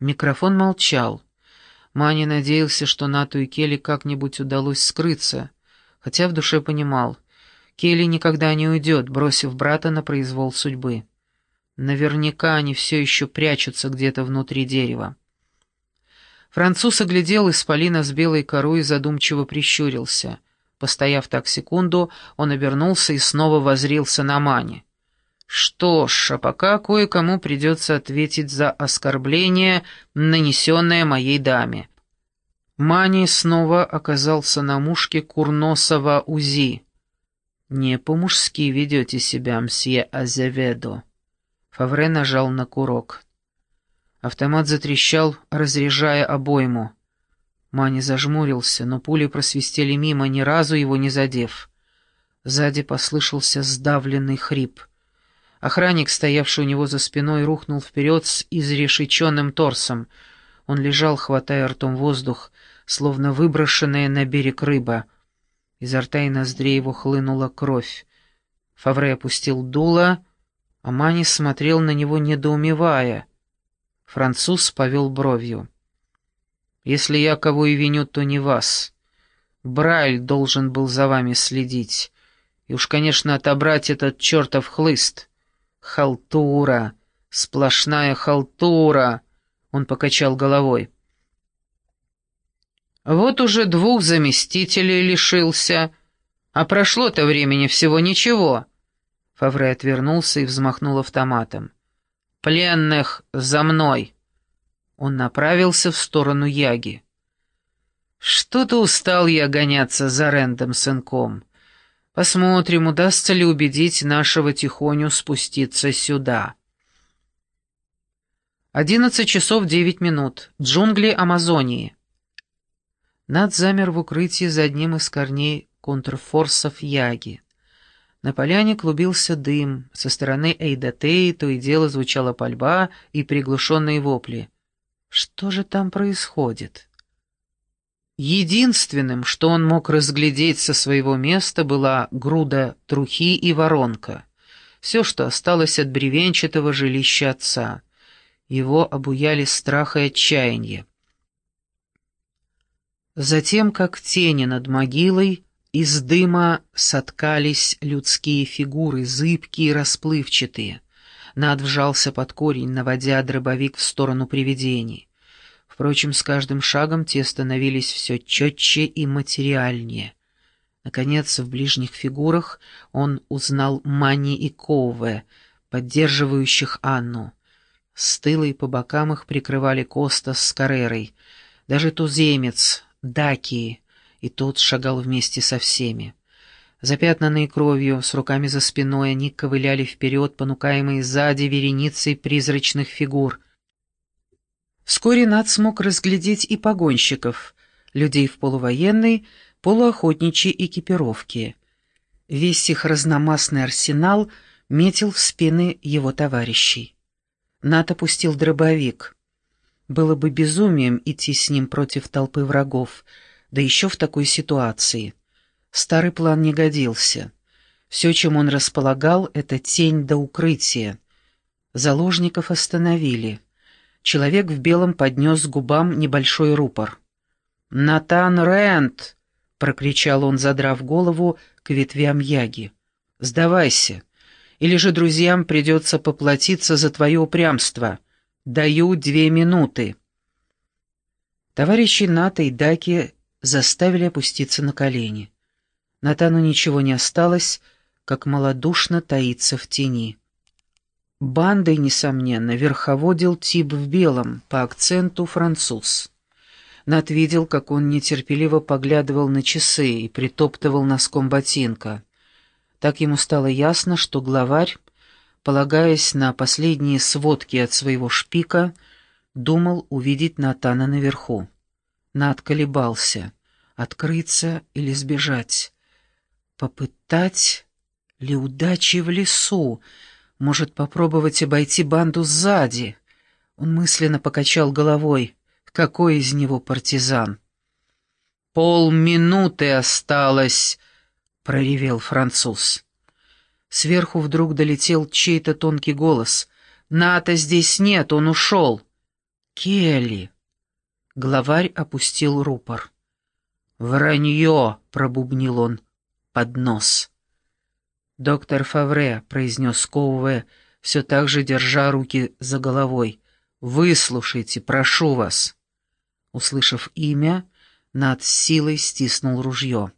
Микрофон молчал. Мани надеялся, что Нату и Келли как-нибудь удалось скрыться, хотя в душе понимал, Келли никогда не уйдет, бросив брата на произвол судьбы. Наверняка они все еще прячутся где-то внутри дерева. Француз оглядел исполина с белой корой и задумчиво прищурился. Постояв так секунду, он обернулся и снова возрился на Мани. Что ж, а пока кое-кому придется ответить за оскорбление, нанесенное моей даме. Мани снова оказался на мушке Курносова УЗИ. «Не по-мужски ведете себя, мсье Азеведо». Фавре нажал на курок. Автомат затрещал, разряжая обойму. Мани зажмурился, но пули просвистели мимо, ни разу его не задев. Сзади послышался сдавленный хрип — Охранник, стоявший у него за спиной, рухнул вперед с изрешеченным торсом. Он лежал, хватая ртом воздух, словно выброшенная на берег рыба. Изо рта и ноздрей его хлынула кровь. Фавре опустил дуло, а Мани смотрел на него, недоумевая. Француз повел бровью. «Если я кого и виню, то не вас. Брайль должен был за вами следить. И уж, конечно, отобрать этот чертов хлыст». «Халтура! Сплошная халтура!» Он покачал головой. «Вот уже двух заместителей лишился, а прошло-то времени всего ничего». Фавре отвернулся и взмахнул автоматом. «Пленных за мной!» Он направился в сторону Яги. «Что-то устал я гоняться за Рэндом сынком. Посмотрим, удастся ли убедить нашего Тихоню спуститься сюда. Одиннадцать часов девять минут. Джунгли Амазонии. Над замер в укрытии за одним из корней контрфорсов Яги. На поляне клубился дым, со стороны Эйдатеи то и дело звучала пальба и приглушенные вопли. Что же там происходит? Единственным, что он мог разглядеть со своего места, была груда трухи и воронка. Все, что осталось от бревенчатого жилища отца. Его обуяли страх и отчаяние. Затем, как тени над могилой, из дыма соткались людские фигуры, зыбкие и расплывчатые. Над вжался под корень, наводя дробовик в сторону привидений. Впрочем, с каждым шагом те становились все четче и материальнее. Наконец, в ближних фигурах он узнал Мани и Кове, поддерживающих Анну. С тыла по бокам их прикрывали Коста с Карерой. Даже туземец, Даки, и тот шагал вместе со всеми. Запятнанные кровью, с руками за спиной, они ковыляли вперед, понукаемые сзади вереницей призрачных фигур — Вскоре Над смог разглядеть и погонщиков, людей в полувоенной, полуохотничьей экипировке. Весь их разномастный арсенал метил в спины его товарищей. Над опустил дробовик. Было бы безумием идти с ним против толпы врагов, да еще в такой ситуации. Старый план не годился. Все, чем он располагал, — это тень до укрытия. Заложников остановили — Человек в белом поднес к губам небольшой рупор. «Натан Рэнд!» — прокричал он, задрав голову к ветвям яги. «Сдавайся, или же друзьям придется поплатиться за твое упрямство. Даю две минуты». Товарищи Ната и Даки заставили опуститься на колени. Натану ничего не осталось, как малодушно таиться в тени. Бандой, несомненно, верховодил тип в белом, по акценту француз. Над видел, как он нетерпеливо поглядывал на часы и притоптывал носком ботинка. Так ему стало ясно, что главарь, полагаясь на последние сводки от своего шпика, думал увидеть Натана наверху. Над колебался, открыться или сбежать. Попытать ли удачи в лесу, может попробовать обойти банду сзади. Он мысленно покачал головой. Какой из него партизан? «Полминуты осталось!» — проревел француз. Сверху вдруг долетел чей-то тонкий голос. «Ната здесь нет, он ушел!» Келли!» Главарь опустил рупор. «Вранье!» — пробубнил он под нос. «Доктор Фавре», — произнес Коуве, все так же держа руки за головой, — «выслушайте, прошу вас». Услышав имя, над силой стиснул ружье.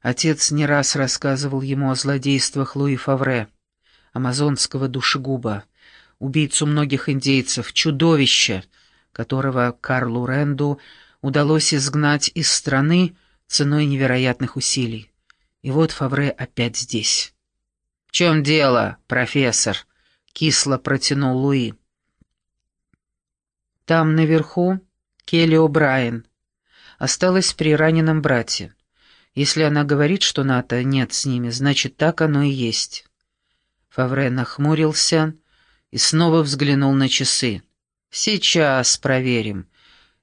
Отец не раз рассказывал ему о злодействах Луи Фавре, амазонского душегуба, убийцу многих индейцев, чудовище, которого Карлу Ренду удалось изгнать из страны ценой невероятных усилий. И вот Фавре опять здесь. «В чем дело, профессор?» — кисло протянул Луи. «Там наверху Келли О'Брайен. Осталась при раненом брате. Если она говорит, что НАТО нет с ними, значит, так оно и есть». Фавре нахмурился и снова взглянул на часы. «Сейчас проверим»,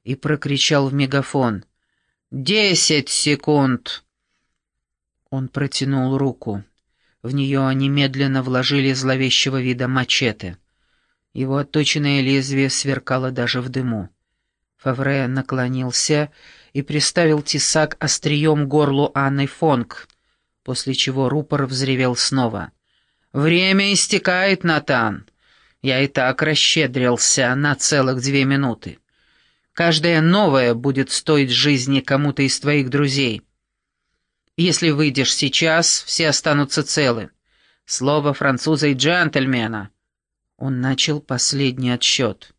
и прокричал в мегафон. «Десять секунд!» Он протянул руку. В нее немедленно вложили зловещего вида мачете. Его отточенное лезвие сверкало даже в дыму. Фавре наклонился и приставил тесак острием горлу Анны Фонг, после чего рупор взревел снова. «Время истекает, Натан. Я и так расщедрился на целых две минуты. Каждая новая будет стоить жизни кому-то из твоих друзей. Если выйдешь сейчас, все останутся целы. Слово француза и джентльмена». Он начал последний отсчет.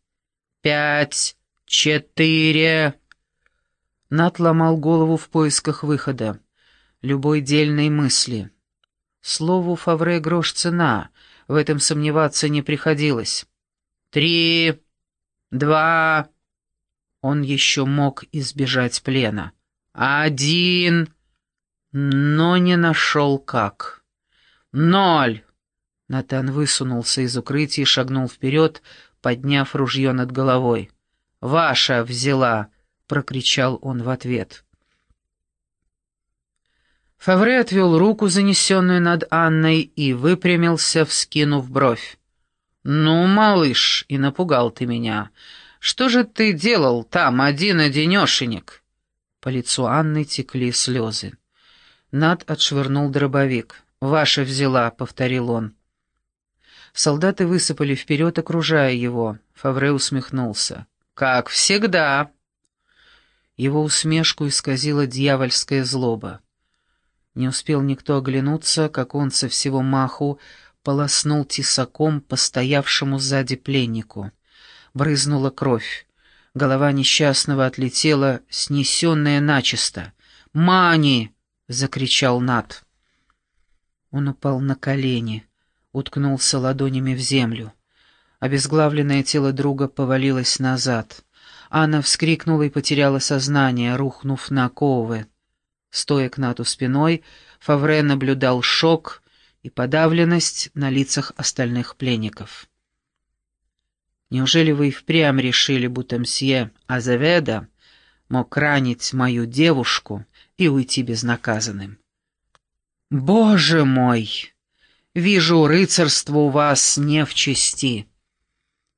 «Пять, четыре...» Нат ломал голову в поисках выхода, любой дельной мысли. Слову Фавре грош цена, в этом сомневаться не приходилось. «Три... два...» Он еще мог избежать плена. «Один...» но не нашел как. «Ноль!» Натан высунулся из укрытия и шагнул вперед, подняв ружье над головой. «Ваша взяла!» — прокричал он в ответ. Фавре отвел руку, занесенную над Анной, и выпрямился, вскинув бровь. «Ну, малыш, и напугал ты меня. Что же ты делал там один-одинешенек?» По лицу Анны текли слезы. Над отшвырнул дробовик. «Ваша взяла», — повторил он. Солдаты высыпали вперед, окружая его. Фавре усмехнулся. «Как всегда!» Его усмешку исказила дьявольская злоба. Не успел никто оглянуться, как он со всего маху полоснул тесаком по стоявшему сзади пленнику. Брызнула кровь. Голова несчастного отлетела, снесенная начисто. «Мани!» — закричал Нат. Он упал на колени, уткнулся ладонями в землю. Обезглавленное тело друга повалилось назад. Анна вскрикнула и потеряла сознание, рухнув на ковы. Стоя к Нату спиной, Фавре наблюдал шок и подавленность на лицах остальных пленников. «Неужели вы и впрямь решили, будто мсье Азаведа мог ранить мою девушку?» и уйти безнаказанным. «Боже мой! Вижу, рыцарство у вас не в чести!»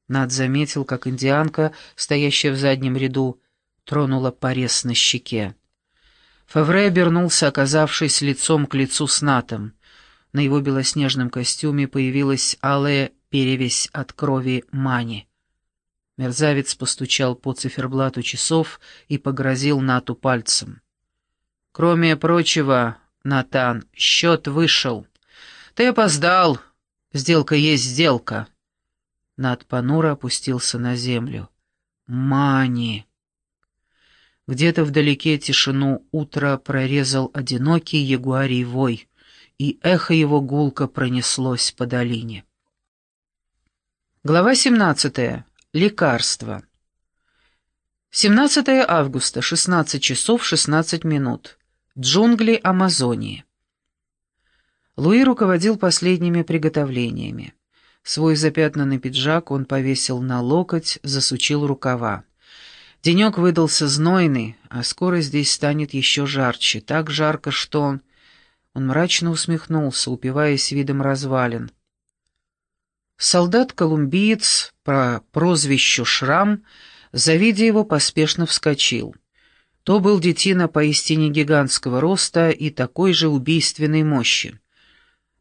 Над заметил, как индианка, стоящая в заднем ряду, тронула порез на щеке. Фавре обернулся, оказавшись лицом к лицу с Натом. На его белоснежном костюме появилась алая перевесь от крови Мани. Мерзавец постучал по циферблату часов и погрозил Нату пальцем. Кроме прочего, Натан, счет вышел. Ты опоздал. Сделка есть сделка. Над понуро опустился на землю. Мани. Где-то вдалеке тишину утра прорезал одинокий ягуарий вой, и эхо его гулко пронеслось по долине. Глава 17. Лекарство. 17 августа, 16 часов 16 минут. Джунгли Амазонии. Луи руководил последними приготовлениями. Свой запятнанный пиджак он повесил на локоть, засучил рукава. Денек выдался знойный, а скоро здесь станет еще жарче. Так жарко, что он... Он мрачно усмехнулся, упиваясь видом развалин. Солдат-колумбиец по прозвищу Шрам, завидя его, поспешно вскочил. То был детина поистине гигантского роста и такой же убийственной мощи.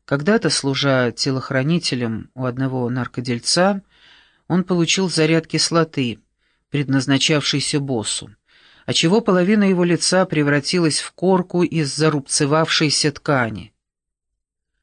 Когда-то, служа телохранителем у одного наркодельца, он получил заряд кислоты, предназначавшейся боссу, отчего половина его лица превратилась в корку из зарубцевавшейся ткани.